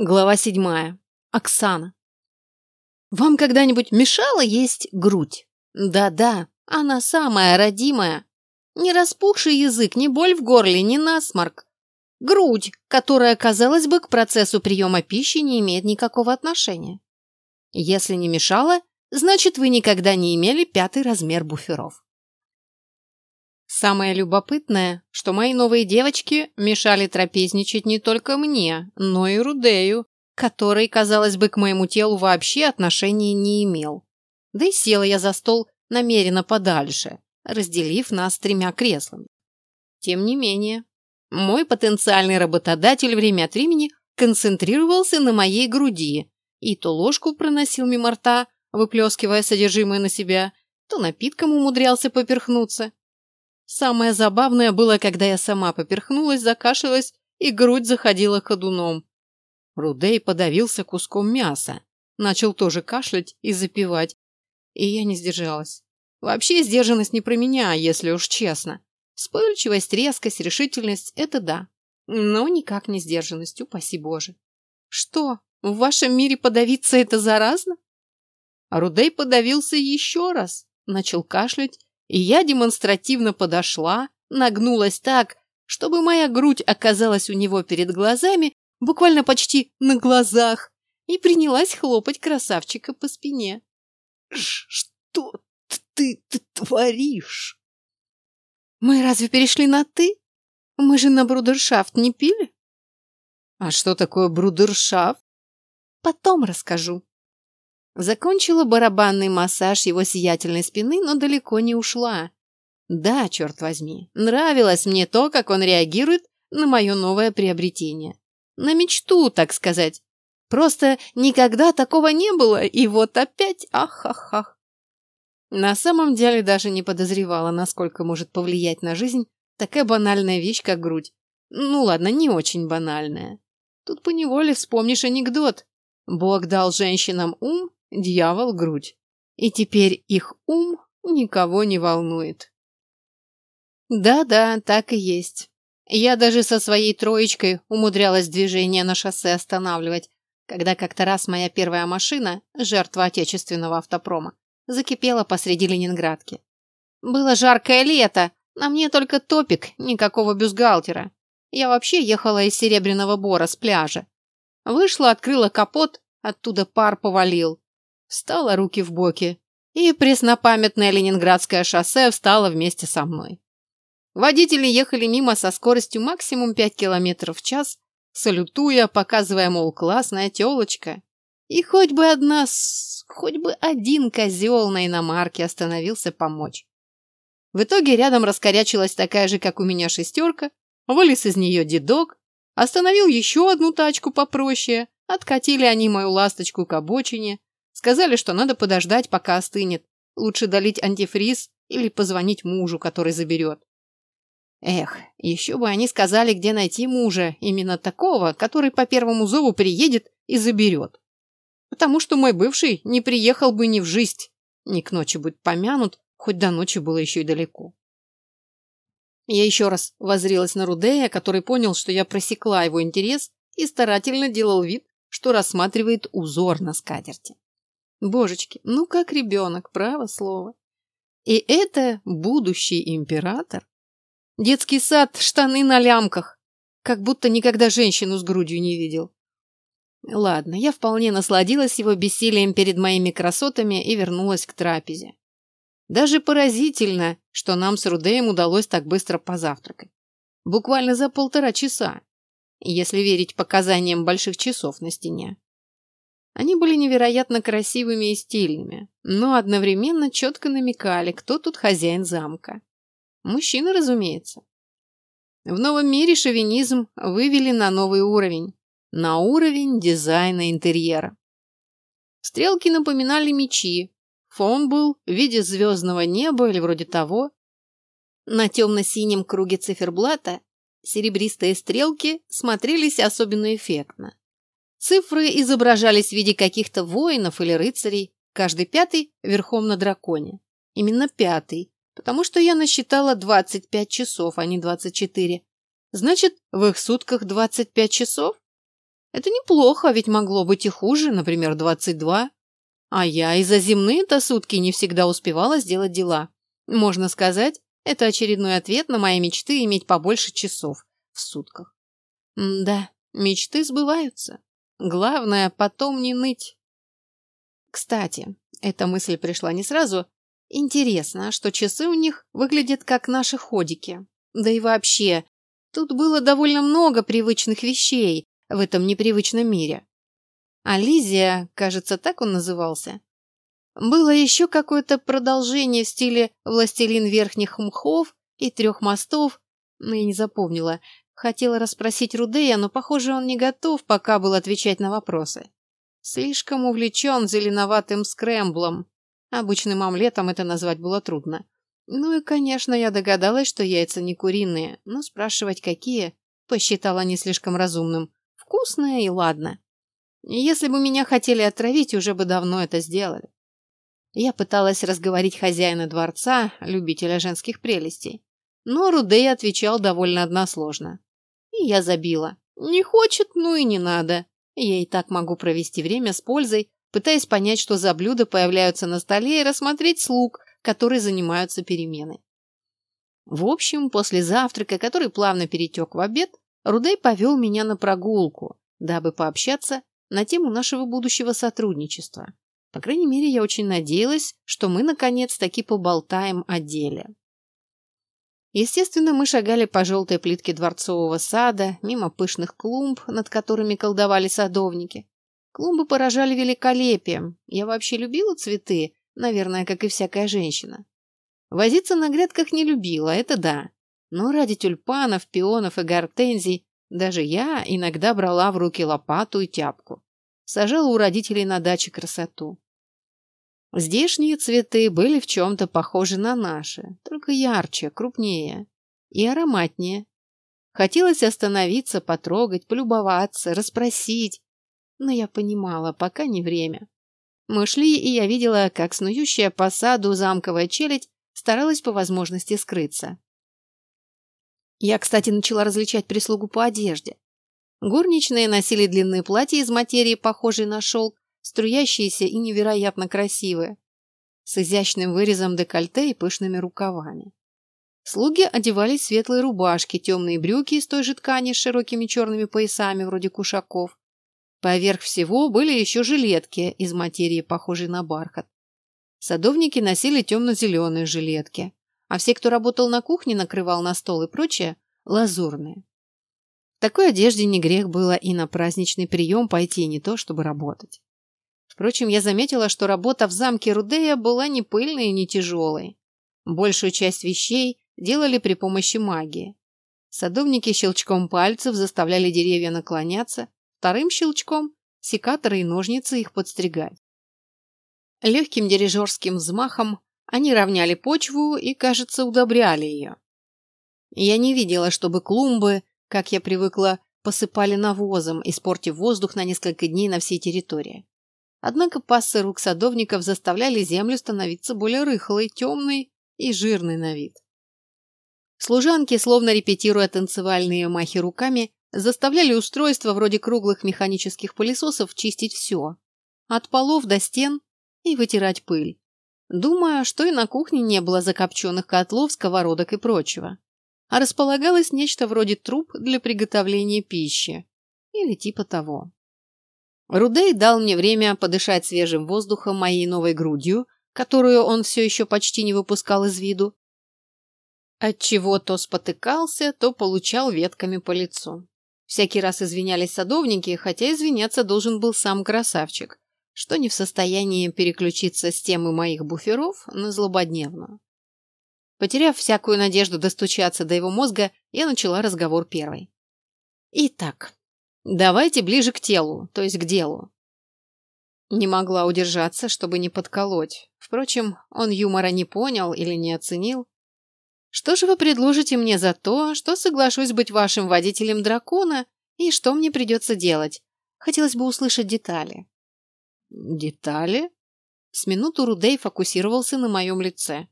Глава седьмая. Оксана. Вам когда-нибудь мешало есть грудь? Да-да, она самая родимая. Не распухший язык, не боль в горле, не насморк. Грудь, которая, казалось бы, к процессу приема пищи не имеет никакого отношения. Если не мешало, значит, вы никогда не имели пятый размер буферов. Самое любопытное, что мои новые девочки мешали трапезничать не только мне, но и Рудею, который, казалось бы, к моему телу вообще отношения не имел. Да и села я за стол намеренно подальше, разделив нас тремя креслами. Тем не менее, мой потенциальный работодатель время от времени концентрировался на моей груди и то ложку проносил мимо рта, выплескивая содержимое на себя, то напитком умудрялся поперхнуться. Самое забавное было, когда я сама поперхнулась, закашлялась, и грудь заходила ходуном. Рудей подавился куском мяса, начал тоже кашлять и запивать, и я не сдержалась. Вообще сдержанность не про меня, если уж честно. Вспыльчивость, резкость, решительность – это да. Но никак не сдержанность, упаси Боже. Что, в вашем мире подавиться это заразно? Рудей подавился еще раз, начал кашлять и я демонстративно подошла, нагнулась так, чтобы моя грудь оказалась у него перед глазами, буквально почти на глазах, и принялась хлопать красавчика по спине. «Что ты, ты творишь?» «Мы разве перешли на «ты»? Мы же на брудершафт не пили?» «А что такое брудершафт?» «Потом расскажу», Закончила барабанный массаж его сиятельной спины, но далеко не ушла. Да, черт возьми, нравилось мне то, как он реагирует на мое новое приобретение. На мечту, так сказать. Просто никогда такого не было, и вот опять ах-ах-ах. На самом деле даже не подозревала, насколько может повлиять на жизнь такая банальная вещь, как грудь. Ну ладно, не очень банальная. Тут поневоле вспомнишь анекдот. Бог дал женщинам ум, дьявол грудь. И теперь их ум никого не волнует. Да-да, так и есть. Я даже со своей троечкой умудрялась движение на шоссе останавливать, когда как-то раз моя первая машина, жертва отечественного автопрома, закипела посреди Ленинградки. Было жаркое лето, на мне только топик, никакого бюстгальтера. Я вообще ехала из Серебряного Бора с пляжа. Вышла, открыла капот, оттуда пар повалил. Встала руки в боки, и преснопамятное Ленинградское шоссе встало вместе со мной. Водители ехали мимо со скоростью максимум 5 км в час, салютуя, показывая, мол, классная телочка. И хоть бы одна, хоть бы один козел на иномарке остановился помочь. В итоге рядом раскорячилась такая же, как у меня, шестерка, вылез из нее дедок, остановил еще одну тачку попроще, откатили они мою ласточку к обочине, Сказали, что надо подождать, пока остынет. Лучше долить антифриз или позвонить мужу, который заберет. Эх, еще бы они сказали, где найти мужа, именно такого, который по первому зову приедет и заберет. Потому что мой бывший не приехал бы ни в жизнь, ни к ночи будет помянут, хоть до ночи было еще и далеко. Я еще раз возрилась на Рудея, который понял, что я просекла его интерес и старательно делал вид, что рассматривает узор на скатерти. Божечки, ну как ребенок, право слово. И это будущий император. Детский сад, штаны на лямках. Как будто никогда женщину с грудью не видел. Ладно, я вполне насладилась его бессилием перед моими красотами и вернулась к трапезе. Даже поразительно, что нам с Рудеем удалось так быстро позавтракать. Буквально за полтора часа, если верить показаниям больших часов на стене. Они были невероятно красивыми и стильными, но одновременно четко намекали, кто тут хозяин замка. Мужчина, разумеется. В новом мире шовинизм вывели на новый уровень, на уровень дизайна интерьера. Стрелки напоминали мечи, фон был в виде звездного неба или вроде того. На темно-синем круге циферблата серебристые стрелки смотрелись особенно эффектно. Цифры изображались в виде каких-то воинов или рыцарей, каждый пятый верхом на драконе. Именно пятый, потому что я насчитала 25 часов, а не 24. Значит, в их сутках 25 часов? Это неплохо, ведь могло быть и хуже, например, 22. А я и за земные-то сутки не всегда успевала сделать дела. Можно сказать, это очередной ответ на мои мечты иметь побольше часов в сутках. М да, мечты сбываются. Главное, потом не ныть. Кстати, эта мысль пришла не сразу. Интересно, что часы у них выглядят как наши ходики. Да и вообще, тут было довольно много привычных вещей в этом непривычном мире. Ализия, кажется, так он назывался. Было еще какое-то продолжение в стиле «Властелин верхних мхов» и «Трех мостов», но я не запомнила. Хотела расспросить Рудея, но, похоже, он не готов пока был отвечать на вопросы. Слишком увлечен зеленоватым скрэмблом. Обычным омлетом это назвать было трудно. Ну и, конечно, я догадалась, что яйца не куриные, но спрашивать какие, посчитала не слишком разумным. Вкусное и ладно. Если бы меня хотели отравить, уже бы давно это сделали. Я пыталась разговорить хозяина дворца, любителя женских прелестей. Но Рудей отвечал довольно односложно. И я забила. Не хочет, ну и не надо. Я и так могу провести время с пользой, пытаясь понять, что за блюда появляются на столе, и рассмотреть слуг, которые занимаются переменой. В общем, после завтрака, который плавно перетек в обед, Рудей повел меня на прогулку, дабы пообщаться на тему нашего будущего сотрудничества. По крайней мере, я очень надеялась, что мы наконец-таки поболтаем о деле. Естественно, мы шагали по желтой плитке дворцового сада, мимо пышных клумб, над которыми колдовали садовники. Клумбы поражали великолепием. Я вообще любила цветы, наверное, как и всякая женщина. Возиться на грядках не любила, это да. Но ради тюльпанов, пионов и гортензий даже я иногда брала в руки лопату и тяпку. Сажала у родителей на даче красоту. Здешние цветы были в чем-то похожи на наши, только ярче, крупнее и ароматнее. Хотелось остановиться, потрогать, полюбоваться, расспросить, но я понимала, пока не время. Мы шли, и я видела, как снующая по саду замковая челядь старалась по возможности скрыться. Я, кстати, начала различать прислугу по одежде. Горничные носили длинные платья из материи, похожей на шелк, струящиеся и невероятно красивые, с изящным вырезом декольте и пышными рукавами. Слуги одевались в светлые рубашки, темные брюки из той же ткани с широкими черными поясами, вроде кушаков. Поверх всего были еще жилетки из материи, похожей на бархат. Садовники носили темно-зеленые жилетки а все, кто работал на кухне, накрывал на стол и прочее, лазурные. В такой одежде не грех было и на праздничный прием пойти, не то чтобы работать. Впрочем, я заметила, что работа в замке Рудея была не пыльной и не тяжелой. Большую часть вещей делали при помощи магии. Садовники щелчком пальцев заставляли деревья наклоняться, вторым щелчком – секаторы и ножницы их подстригать. Легким дирижерским взмахом они равняли почву и, кажется, удобряли ее. Я не видела, чтобы клумбы, как я привыкла, посыпали навозом, испортив воздух на несколько дней на всей территории. Однако пассы рук садовников заставляли землю становиться более рыхлой, темной и жирной на вид. Служанки, словно репетируя танцевальные махи руками, заставляли устройства вроде круглых механических пылесосов чистить все, от полов до стен и вытирать пыль. Думаю, что и на кухне не было закопченных котлов, сковородок и прочего. А располагалось нечто вроде труб для приготовления пищи. Или типа того. Рудей дал мне время подышать свежим воздухом моей новой грудью, которую он все еще почти не выпускал из виду. Отчего то спотыкался, то получал ветками по лицу. Всякий раз извинялись садовники, хотя извиняться должен был сам красавчик, что не в состоянии переключиться с темы моих буферов на злободневную. Потеряв всякую надежду достучаться до его мозга, я начала разговор первой. Итак, давайте ближе к телу, то есть к делу. Не могла удержаться, чтобы не подколоть. Впрочем, он юмора не понял или не оценил. Что же вы предложите мне за то, что соглашусь быть вашим водителем дракона и что мне придется делать? Хотелось бы услышать детали. Детали? С минуту Рудей фокусировался на моем лице.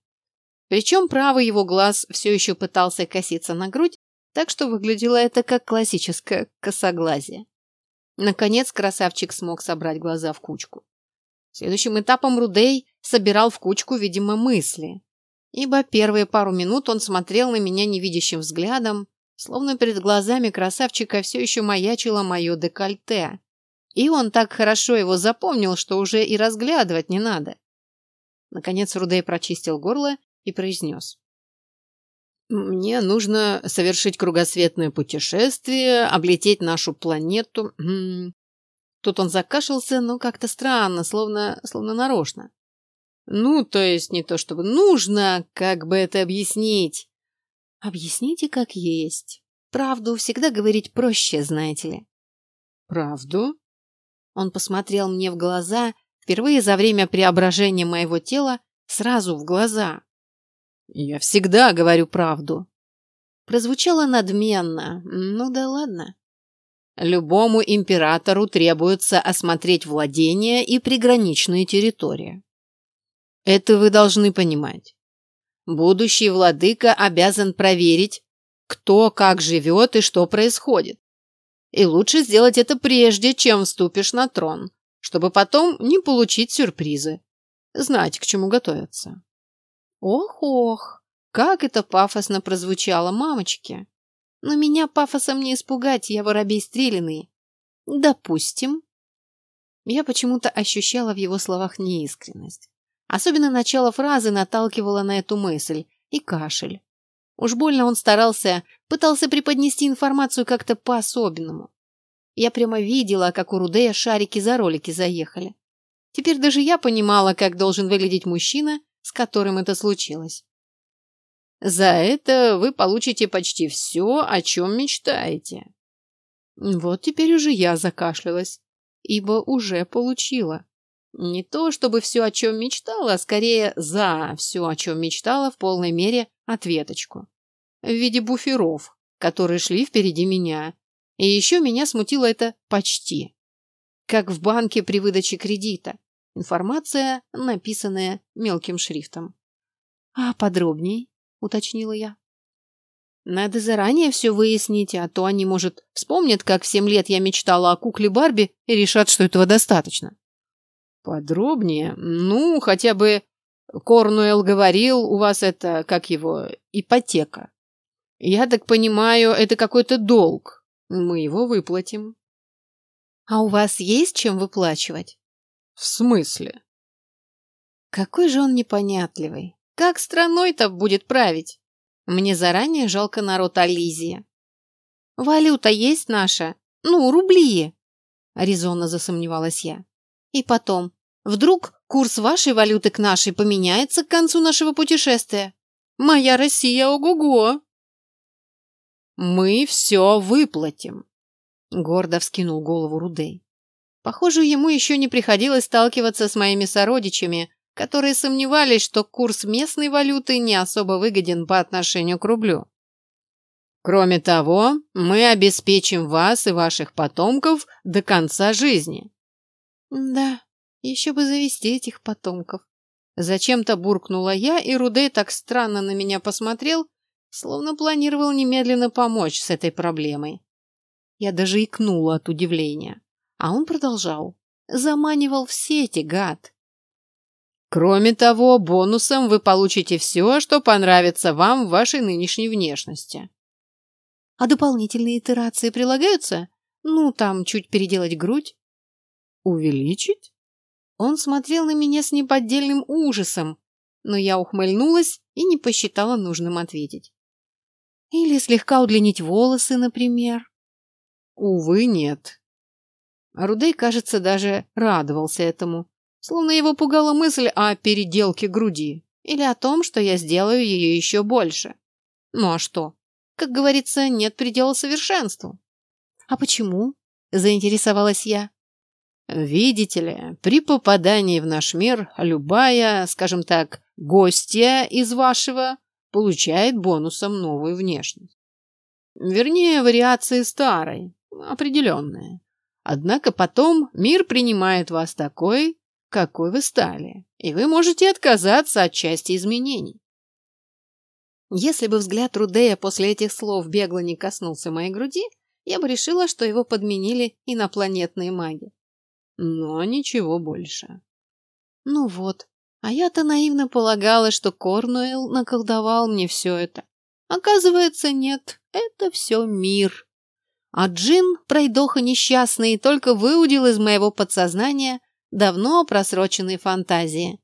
Причем правый его глаз все еще пытался коситься на грудь, так что выглядело это как классическое косоглазие. Наконец красавчик смог собрать глаза в кучку. Следующим этапом Рудей собирал в кучку, видимо, мысли. Ибо первые пару минут он смотрел на меня невидящим взглядом, словно перед глазами красавчика все еще маячило мое декольте. И он так хорошо его запомнил, что уже и разглядывать не надо. Наконец Рудей прочистил горло и произнес. «Мне нужно совершить кругосветное путешествие, облететь нашу планету. Тут он закашлялся, но как-то странно, словно, словно нарочно. Ну, то есть не то чтобы нужно, как бы это объяснить. Объясните как есть. Правду всегда говорить проще, знаете ли. Правду? Он посмотрел мне в глаза, впервые за время преображения моего тела, сразу в глаза. Я всегда говорю правду. Прозвучало надменно. Ну да ладно. Любому императору требуется осмотреть владения и приграничные территории. Это вы должны понимать. Будущий владыка обязан проверить, кто как живет и что происходит. И лучше сделать это прежде, чем вступишь на трон, чтобы потом не получить сюрпризы. Знать, к чему готовиться. Ох-ох, как это пафосно прозвучало, мамочки. Но меня пафосом не испугать, я воробей стреляный. Допустим. Я почему-то ощущала в его словах неискренность. Особенно начало фразы наталкивало на эту мысль. И кашель. Уж больно он старался, пытался преподнести информацию как-то по-особенному. Я прямо видела, как у Рудея шарики за ролики заехали. Теперь даже я понимала, как должен выглядеть мужчина, с которым это случилось. За это вы получите почти все, о чем мечтаете. Вот теперь уже я закашлялась, ибо уже получила. Не то, чтобы все, о чем мечтала, а скорее за все, о чем мечтала, в полной мере ответочку. В виде буферов, которые шли впереди меня. И еще меня смутило это «почти». Как в банке при выдаче кредита. Информация, написанная мелким шрифтом. А подробней? — уточнила я. Надо заранее все выяснить, а то они, может, вспомнят, как в семь лет я мечтала о кукле Барби и решат, что этого достаточно. Подробнее? Ну, хотя бы Корнуэлл говорил, у вас это, как его, ипотека. Я так понимаю, это какой-то долг. Мы его выплатим. А у вас есть чем выплачивать? В смысле? Какой же он непонятливый. Как страной-то будет править? Мне заранее жалко народ Ализии. Валюта есть наша? Ну, рубли. Резонно засомневалась я. И потом, вдруг курс вашей валюты к нашей поменяется к концу нашего путешествия? Моя Россия ого-го! Мы все выплатим. Гордо вскинул голову Рудей. Похоже, ему еще не приходилось сталкиваться с моими сородичами, которые сомневались, что курс местной валюты не особо выгоден по отношению к рублю. Кроме того, мы обеспечим вас и ваших потомков до конца жизни. Да, еще бы завести этих потомков. Зачем-то буркнула я, и Рудей так странно на меня посмотрел, словно планировал немедленно помочь с этой проблемой. Я даже икнула от удивления. А он продолжал. Заманивал в сети, гад. Кроме того, бонусом вы получите все, что понравится вам в вашей нынешней внешности. А дополнительные итерации прилагаются? Ну, там чуть переделать грудь? Увеличить? Он смотрел на меня с неподдельным ужасом, но я ухмыльнулась и не посчитала нужным ответить. Или слегка удлинить волосы, например. Увы, нет. Рудей, кажется, даже радовался этому. Словно его пугала мысль о переделке груди или о том, что я сделаю ее еще больше. Ну а что? Как говорится, нет предела совершенству. А почему? Заинтересовалась я. Видите ли, при попадании в наш мир любая, скажем так, гостья из вашего получает бонусом новую внешность. Вернее, вариации старой, определенные. Однако потом мир принимает вас такой, какой вы стали, и вы можете отказаться от части изменений. Если бы взгляд Рудея после этих слов бегло не коснулся моей груди, я бы решила, что его подменили инопланетные маги. Но ничего больше. Ну вот, а я-то наивно полагала, что Корнуэлл наколдовал мне все это. Оказывается, нет, это все мир. А Джин, пройдоха несчастный, только выудил из моего подсознания давно просроченные фантазии.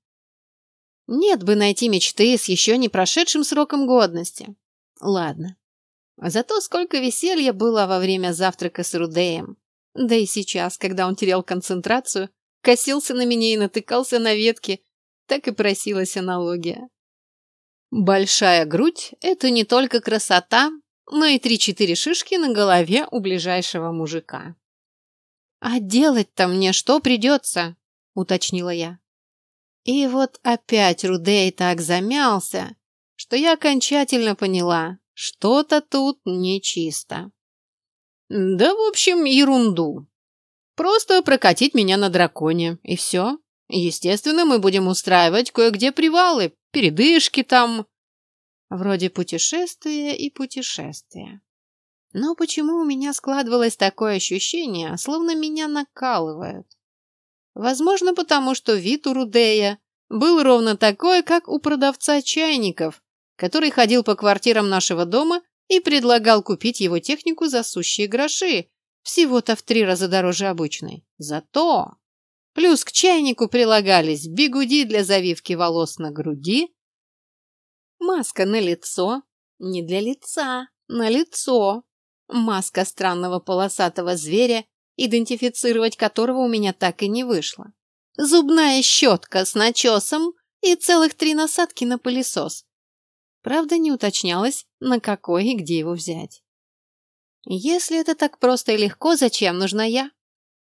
Нет бы найти мечты с еще не прошедшим сроком годности. Ладно. Зато сколько веселья было во время завтрака с Рудеем. Да и сейчас, когда он терял концентрацию, косился на меня и натыкался на ветки, так и просилась аналогия. Большая грудь – это не только красота, но и три-четыре шишки на голове у ближайшего мужика. «А делать-то мне что придется?» – уточнила я. И вот опять Рудей так замялся, что я окончательно поняла, что-то тут нечисто. Да, в общем, ерунду. Просто прокатить меня на драконе, и все. Естественно, мы будем устраивать кое-где привалы, передышки там. Вроде путешествия и путешествия. Но почему у меня складывалось такое ощущение, словно меня накалывают? Возможно, потому что вид у Рудея был ровно такой, как у продавца чайников, который ходил по квартирам нашего дома и предлагал купить его технику за сущие гроши, всего-то в три раза дороже обычной. Зато плюс к чайнику прилагались бигуди для завивки волос на груди, маска на лицо, не для лица, на лицо, маска странного полосатого зверя идентифицировать которого у меня так и не вышло. Зубная щетка с начесом и целых три насадки на пылесос. Правда, не уточнялось, на какой и где его взять. Если это так просто и легко, зачем нужна я?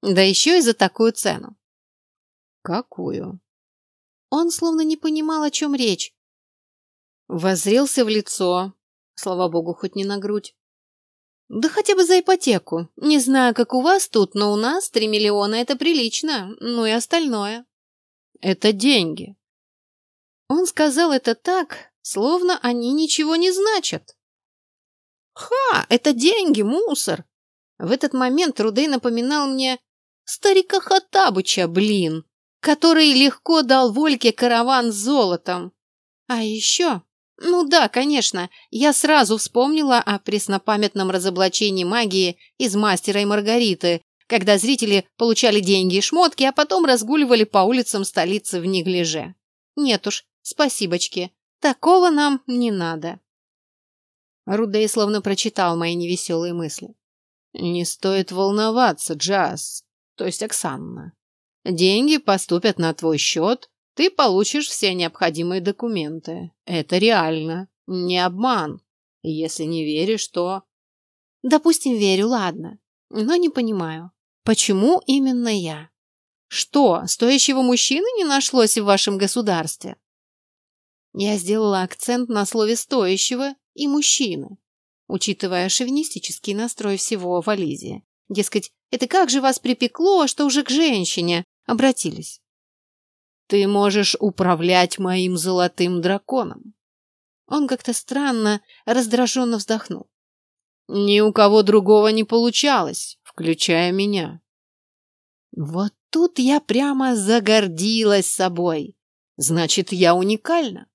Да еще и за такую цену. Какую? Он словно не понимал, о чем речь. Возрился в лицо, слава богу, хоть не на грудь. Да хотя бы за ипотеку. Не знаю, как у вас тут, но у нас три миллиона – это прилично. Ну и остальное. Это деньги. Он сказал это так, словно они ничего не значат. Ха, это деньги, мусор. В этот момент Рудей напоминал мне старика Хаттабыча, блин, который легко дал Вольке караван с золотом. А еще ну да, конечно, я сразу вспомнила о преснопамятном разоблачении магии из «Мастера и Маргариты», когда зрители получали деньги и шмотки, а потом разгуливали по улицам столицы в неглиже. Нет уж, спасибочки, такого нам не надо. Рудей словно прочитал мои невеселые мысли. «Не стоит волноваться, Джаз, то есть Оксанна. Деньги поступят на твой счет, ты получишь все необходимые документы. Это реально, не обман. Если не веришь, то... Допустим, верю, ладно. Но не понимаю, почему именно я? Что, стоящего мужчины не нашлось в вашем государстве? Я сделала акцент на слове «стоящего» и «мужчины», учитывая шовинистический настрой всего в Ализии. Дескать, это как же вас припекло, что уже к женщине обратились? Ты можешь управлять моим золотым драконом. Он как-то странно, раздраженно вздохнул. Ни у кого другого не получалось, включая меня. Вот тут я прямо загордилась собой. Значит, я уникальна.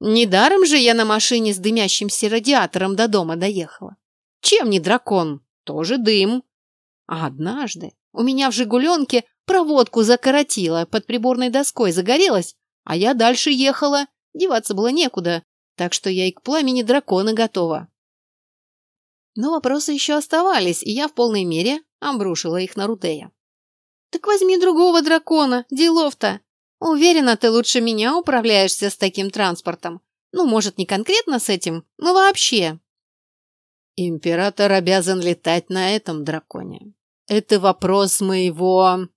Недаром же я на машине с дымящимся радиатором до дома доехала. Чем не дракон? Тоже дым. А однажды у меня в «Жигуленке» Проводку закоротила, под приборной доской загорелась, а я дальше ехала. Деваться было некуда, так что я и к пламени дракона готова. Но вопросы еще оставались, и я в полной мере обрушила их на Рудея. «Так возьми другого дракона, делов-то. Уверена, ты лучше меня управляешься с таким транспортом. Ну, может, не конкретно с этим, но вообще». «Император обязан летать на этом драконе. Это вопрос моего...»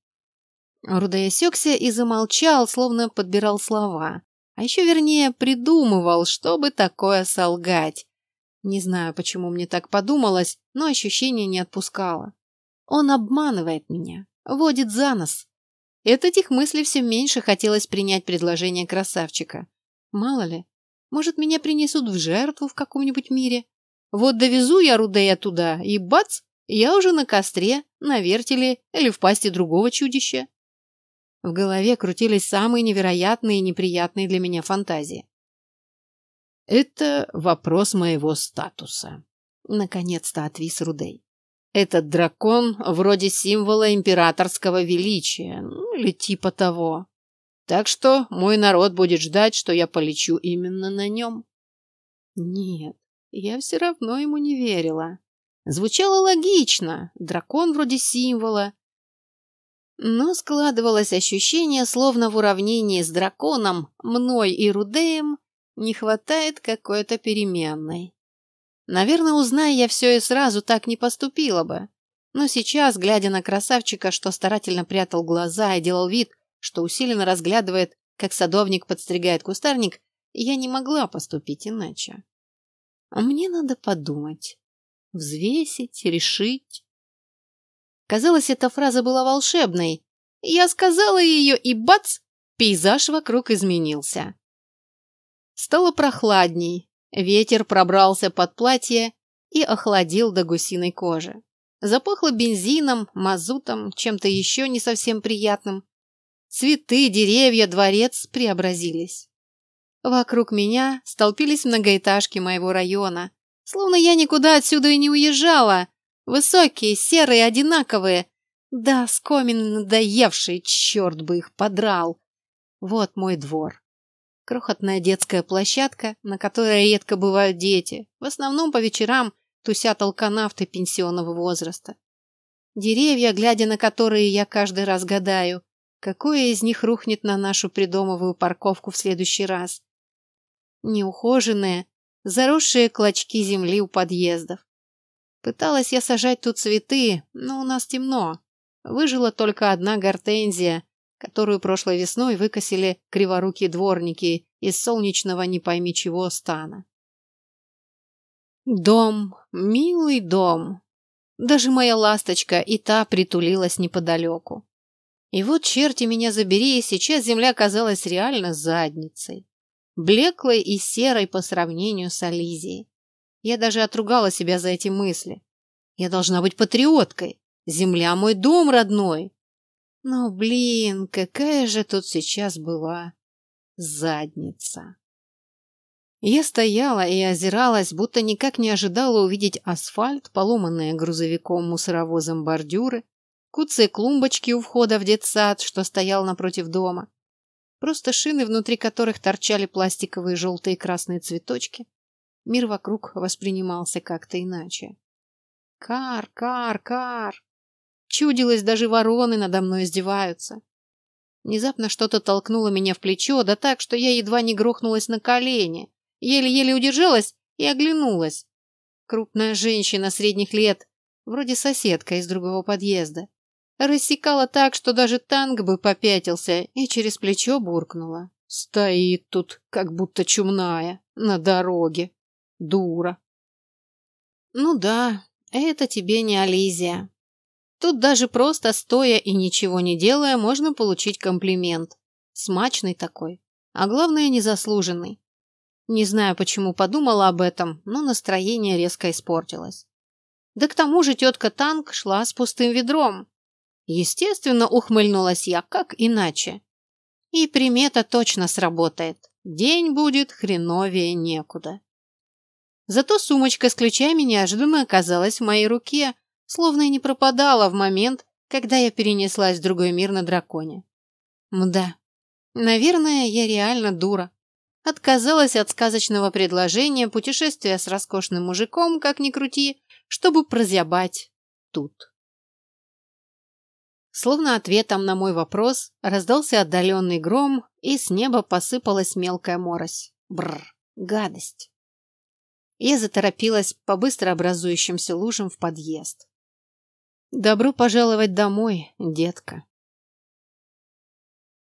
Рудой осекся и замолчал, словно подбирал слова. А еще вернее придумывал, чтобы такое солгать. Не знаю, почему мне так подумалось, но ощущение не отпускало. Он обманывает меня, водит за нос. И от этих мыслей все меньше хотелось принять предложение красавчика. Мало ли, может, меня принесут в жертву в каком-нибудь мире. Вот довезу я Рудея туда, и бац, я уже на костре, на вертеле или в пасти другого чудища. В голове крутились самые невероятные и неприятные для меня фантазии. «Это вопрос моего статуса», — наконец-то отвис Рудей. «Этот дракон вроде символа императорского величия, ну, или типа того. Так что мой народ будет ждать, что я полечу именно на нем». Нет, я все равно ему не верила. Звучало логично, дракон вроде символа. Но складывалось ощущение, словно в уравнении с драконом, мной и Рудеем, не хватает какой-то переменной. Наверное, узная я все и сразу так не поступила бы. Но сейчас, глядя на красавчика, что старательно прятал глаза и делал вид, что усиленно разглядывает, как садовник подстригает кустарник, я не могла поступить иначе. А мне надо подумать, взвесить, решить. Казалось, эта фраза была волшебной. Я сказала ее, и бац, пейзаж вокруг изменился. Стало прохладней, ветер пробрался под платье и охладил до гусиной кожи. Запахло бензином, мазутом, чем-то еще не совсем приятным. Цветы, деревья, дворец преобразились. Вокруг меня столпились многоэтажки моего района, словно я никуда отсюда и не уезжала. Высокие, серые, одинаковые. Да, скомин надоевшие, черт бы их подрал. Вот мой двор. Крохотная детская площадка, на которой редко бывают дети. В основном по вечерам тусят алканавты пенсионного возраста. Деревья, глядя на которые я каждый раз гадаю, какое из них рухнет на нашу придомовую парковку в следующий раз. Неухоженные, заросшие клочки земли у подъездов. Пыталась я сажать тут цветы, но у нас темно. Выжила только одна гортензия, которую прошлой весной выкосили криворукие дворники из солнечного не пойми чего стана. Дом, милый дом. Даже моя ласточка и та притулилась неподалеку. И вот, черти меня забери, сейчас земля казалась реально задницей. Блеклой и серой по сравнению с Ализией. Я даже отругала себя за эти мысли. Я должна быть патриоткой. Земля мой дом родной. Но, блин, какая же тут сейчас была задница. Я стояла и озиралась, будто никак не ожидала увидеть асфальт, поломанные грузовиком-мусоровозом бордюры, куцые клумбочки у входа в детсад, что стоял напротив дома, просто шины, внутри которых торчали пластиковые желтые и красные цветочки. Мир вокруг воспринимался как-то иначе. Кар, кар, кар. Чудилось, даже вороны надо мной издеваются. Внезапно что-то толкнуло меня в плечо, да так, что я едва не грохнулась на колени. Еле-еле удержалась и оглянулась. Крупная женщина средних лет, вроде соседка из другого подъезда. Рассекала так, что даже танк бы попятился и через плечо буркнула. Стоит тут, как будто чумная, на дороге. Дура. Ну да, это тебе не Ализия. Тут даже просто стоя и ничего не делая можно получить комплимент. Смачный такой, а главное незаслуженный. Не знаю, почему подумала об этом, но настроение резко испортилось. Да к тому же тетка Танк шла с пустым ведром. Естественно, ухмыльнулась я, как иначе. И примета точно сработает. День будет хреновее некуда. Зато сумочка с ключами неожиданно оказалась в моей руке, словно и не пропадала в момент, когда я перенеслась в другой мир на драконе. Мда. Наверное, я реально дура. Отказалась от сказочного предложения путешествия с роскошным мужиком, как ни крути, чтобы прозябать тут. Словно ответом на мой вопрос раздался отдаленный гром, и с неба посыпалась мелкая морось. Бррр, гадость. Я заторопилась по быстро образующимся лужам в подъезд. «Добро пожаловать домой, детка!»